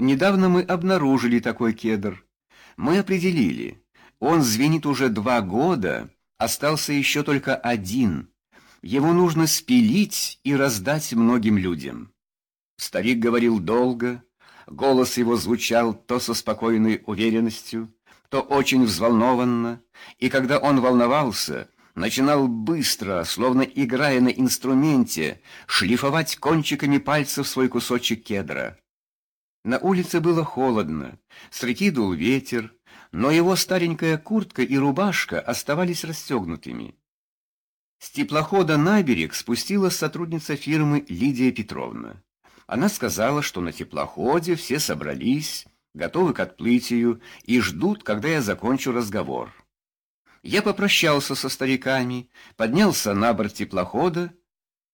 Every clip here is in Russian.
Недавно мы обнаружили такой кедр. Мы определили, он звенит уже два года, остался еще только один. Его нужно спилить и раздать многим людям. Старик говорил долго, голос его звучал то со спокойной уверенностью, то очень взволнованно, и когда он волновался, начинал быстро, словно играя на инструменте, шлифовать кончиками пальцев свой кусочек кедра. На улице было холодно, с реки дул ветер, но его старенькая куртка и рубашка оставались расстегнутыми. С теплохода на берег спустилась сотрудница фирмы Лидия Петровна. Она сказала, что на теплоходе все собрались, готовы к отплытию и ждут, когда я закончу разговор. Я попрощался со стариками, поднялся на борт теплохода.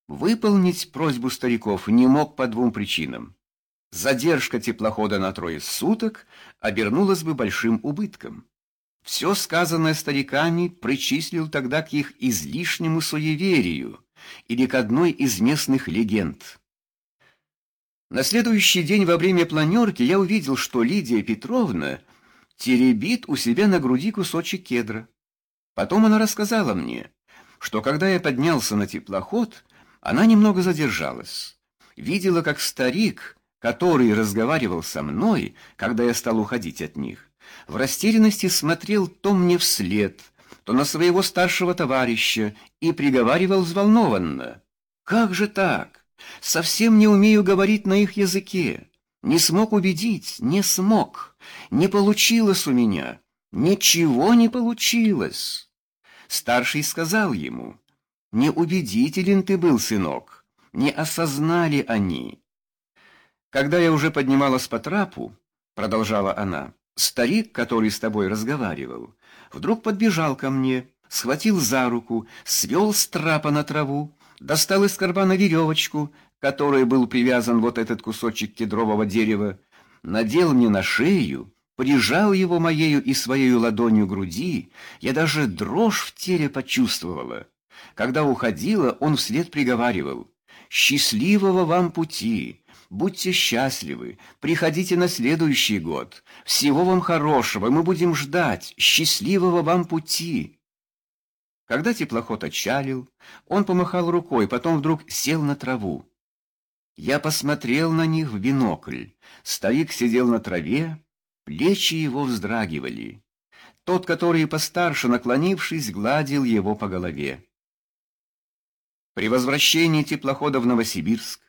Выполнить просьбу стариков не мог по двум причинам. Задержка теплохода на трое суток обернулась бы большим убытком. Все сказанное стариками причислил тогда к их излишнему суеверию или к одной из местных легенд. На следующий день во время планерки я увидел, что Лидия Петровна теребит у себя на груди кусочек кедра. Потом она рассказала мне, что когда я поднялся на теплоход, она немного задержалась. Видела, как старик, который разговаривал со мной, когда я стал уходить от них, в растерянности смотрел то мне вслед, то на своего старшего товарища и приговаривал взволнованно. «Как же так? Совсем не умею говорить на их языке. Не смог убедить, не смог. Не получилось у меня. Ничего не получилось». Старший сказал ему, «Неубедителен ты был, сынок. Не осознали они». Когда я уже поднималась по трапу, продолжала она, Старик, который с тобой разговаривал, вдруг подбежал ко мне, схватил за руку, свел с трапа на траву, достал из кармана веревочку, которой был привязан вот этот кусочек кедрового дерева, надел мне на шею, прижал его моею и своей ладонью груди, я даже дрожь в теле почувствовала. Когда уходила, он вслед приговаривал «Счастливого вам пути! Будьте счастливы, приходите на следующий год. Всего вам хорошего, мы будем ждать. Счастливого вам пути. Когда теплоход отчалил, он помахал рукой, потом вдруг сел на траву. Я посмотрел на них в бинокль. Старик сидел на траве, плечи его вздрагивали. Тот, который постарше, наклонившись, гладил его по голове. При возвращении теплохода в Новосибирск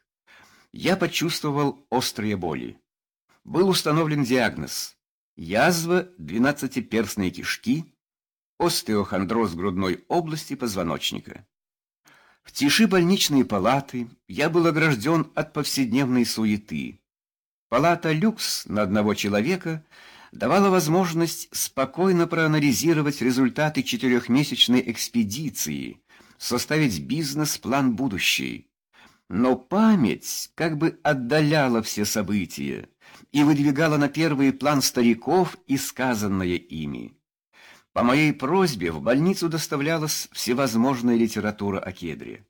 я почувствовал острые боли. Был установлен диагноз – язва двенадцатиперстной кишки, остеохондроз грудной области позвоночника. В тиши больничной палаты я был огражден от повседневной суеты. Палата «Люкс» на одного человека давала возможность спокойно проанализировать результаты четырехмесячной экспедиции, составить бизнес-план будущей. Но память как бы отдаляла все события и выдвигала на первый план стариков и сказанное ими. По моей просьбе в больницу доставлялась всевозможная литература о кедре.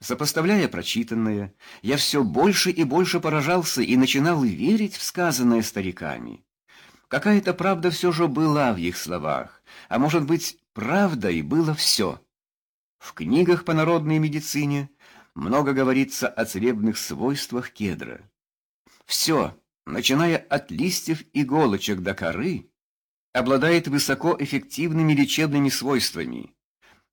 Сопоставляя прочитанное, я все больше и больше поражался и начинал верить в сказанное стариками. Какая-то правда все же была в их словах, а может быть, правдой было все. В книгах по народной медицине много говорится о целебных свойствах кедра. Все, начиная от листьев иголочек до коры, обладает высокоэффективными лечебными свойствами.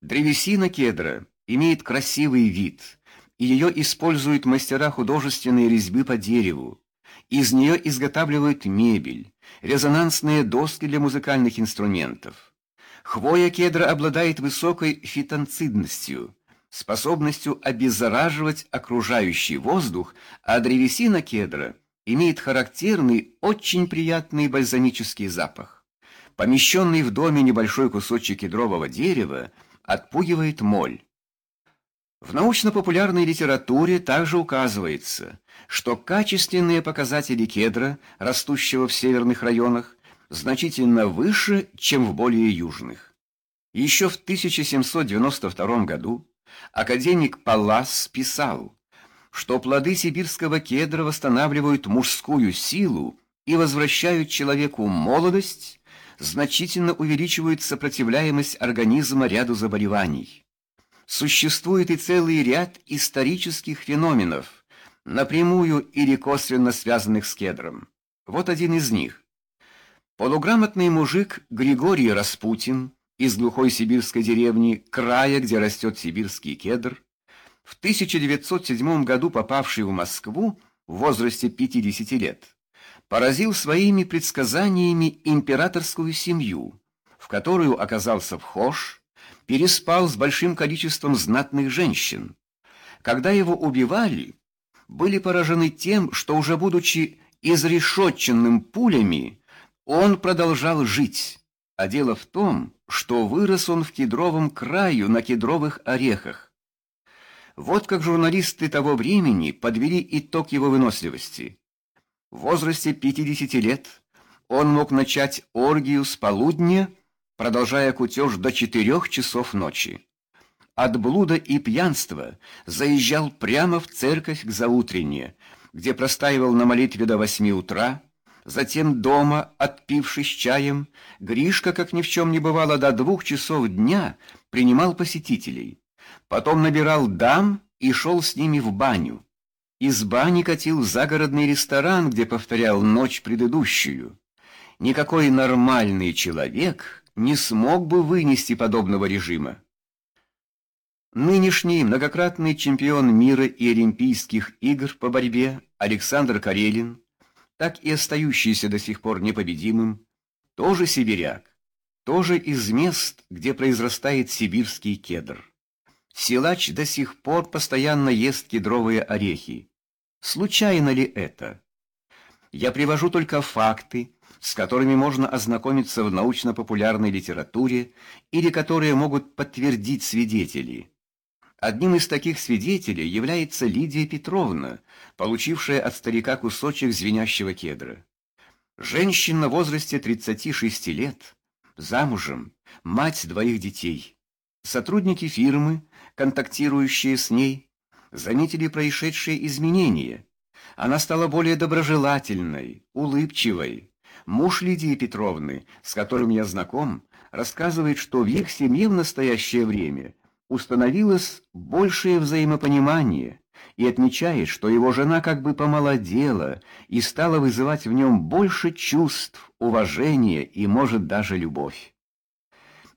Древесина кедра имеет красивый вид, и ее используют мастера художественной резьбы по дереву. Из нее изготавливают мебель, резонансные доски для музыкальных инструментов. Хвоя кедра обладает высокой фитонцидностью, способностью обеззараживать окружающий воздух, а древесина кедра имеет характерный, очень приятный бальзамический запах. Помещенный в доме небольшой кусочек кедрового дерева отпугивает моль. В научно-популярной литературе также указывается, что качественные показатели кедра, растущего в северных районах, значительно выше, чем в более южных. Еще в 1792 году Академик Паллас писал, что плоды сибирского кедра восстанавливают мужскую силу и возвращают человеку молодость, значительно увеличивают сопротивляемость организма ряду заболеваний. Существует и целый ряд исторических феноменов, напрямую или косвенно связанных с кедром. Вот один из них. Полуграмотный мужик Григорий Распутин из глухой сибирской деревни, края, где растет сибирский кедр, в 1907 году попавший в Москву в возрасте 50 лет, поразил своими предсказаниями императорскую семью, в которую оказался вхож, переспал с большим количеством знатных женщин. Когда его убивали, были поражены тем, что уже будучи изрешетченным пулями, он продолжал жить. А дело в том, что вырос он в кедровом краю на кедровых орехах. Вот как журналисты того времени подвели итог его выносливости. В возрасте 50 лет он мог начать оргию с полудня, продолжая кутеж до 4 часов ночи. От блуда и пьянства заезжал прямо в церковь к заутренне, где простаивал на молитве до восьми утра, затем дома, отпившись чаем, Гришка, как ни в чем не бывало, до двух часов дня принимал посетителей. Потом набирал дам и шел с ними в баню. Из бани катил в загородный ресторан, где повторял ночь предыдущую. Никакой нормальный человек не смог бы вынести подобного режима. Нынешний многократный чемпион мира и Олимпийских игр по борьбе Александр Карелин, так и остающийся до сих пор непобедимым, тоже сибиряк, тоже из мест, где произрастает сибирский кедр. Силач до сих пор постоянно ест кедровые орехи. Случайно ли это? Я привожу только факты, с которыми можно ознакомиться в научно-популярной литературе или которые могут подтвердить свидетели. Одним из таких свидетелей является Лидия Петровна, получившая от старика кусочек звенящего кедра. Женщина в возрасте 36 лет, замужем, мать двоих детей. Сотрудники фирмы контактирующие с ней, заметили происшедшие изменения. Она стала более доброжелательной, улыбчивой. Муж Лидии Петровны, с которым я знаком, рассказывает, что в их семье в настоящее время установилось большее взаимопонимание и отмечает, что его жена как бы помолодела и стала вызывать в нем больше чувств, уважения и, может, даже любовь.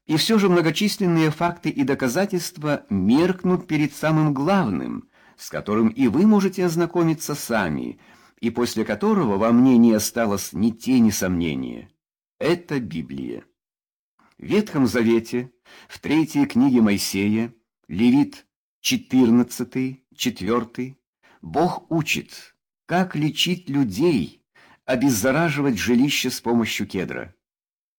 И все же многочисленные факты и доказательства меркнут перед самым главным, с которым и вы можете ознакомиться сами, и после которого во мне не осталось ни тени сомнения. Это Библия. Ветхом Завете, в третьей книге Моисея, Левит 14, 4, Бог учит, как лечить людей, обеззараживать жилище с помощью кедра.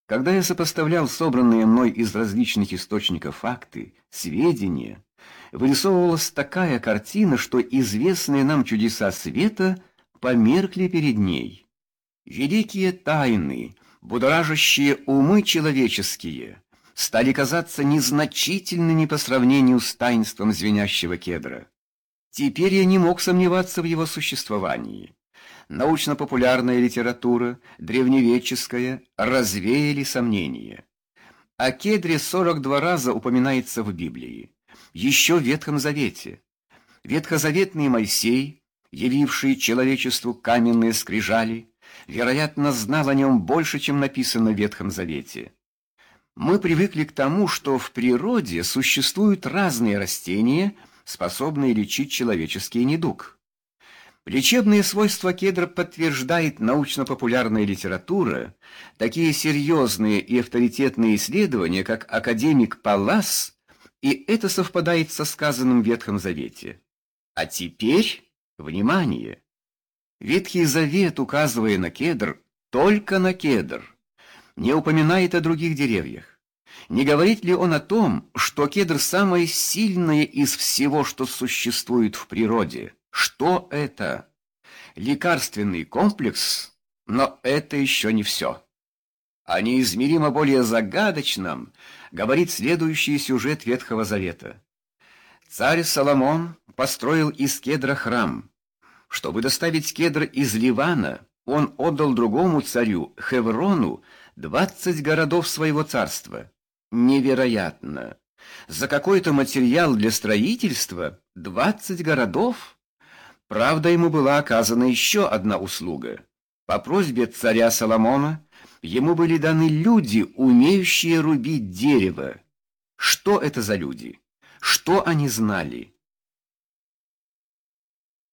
Когда я сопоставлял собранные мной из различных источников факты, сведения, вырисовывалась такая картина, что известные нам чудеса света померкли перед ней. Великие тайны, будоражащие умы человеческие, стали казаться незначительными по сравнению с таинством звенящего кедра. Теперь я не мог сомневаться в его существовании научно-популярная литература, древневедческая, развеяли сомнения. О кедре 42 раза упоминается в Библии, еще в Ветхом Завете. Ветхозаветный Моисей, явивший человечеству каменные скрижали, вероятно, знал о нем больше, чем написано в Ветхом Завете. Мы привыкли к тому, что в природе существуют разные растения, способные лечить человеческий недуг. Лечебные свойства кедра подтверждает научно-популярная литература, такие серьезные и авторитетные исследования, как академик Палас, и это совпадает со сказанным в Ветхом Завете. А теперь, внимание, Ветхий Завет, указывая на кедр, только на кедр, не упоминает о других деревьях. Не говорит ли он о том, что кедр самое сильное из всего, что существует в природе? Что это? Лекарственный комплекс, но это еще не все. О неизмеримо более загадочном говорит следующий сюжет Ветхого Завета. Царь Соломон построил из кедра храм. Чтобы доставить кедр из Ливана, он отдал другому царю, Хеврону, двадцать городов своего царства. Невероятно! За какой-то материал для строительства двадцать городов? Правда, ему была оказана еще одна услуга. По просьбе царя Соломона ему были даны люди, умеющие рубить дерево. Что это за люди? Что они знали?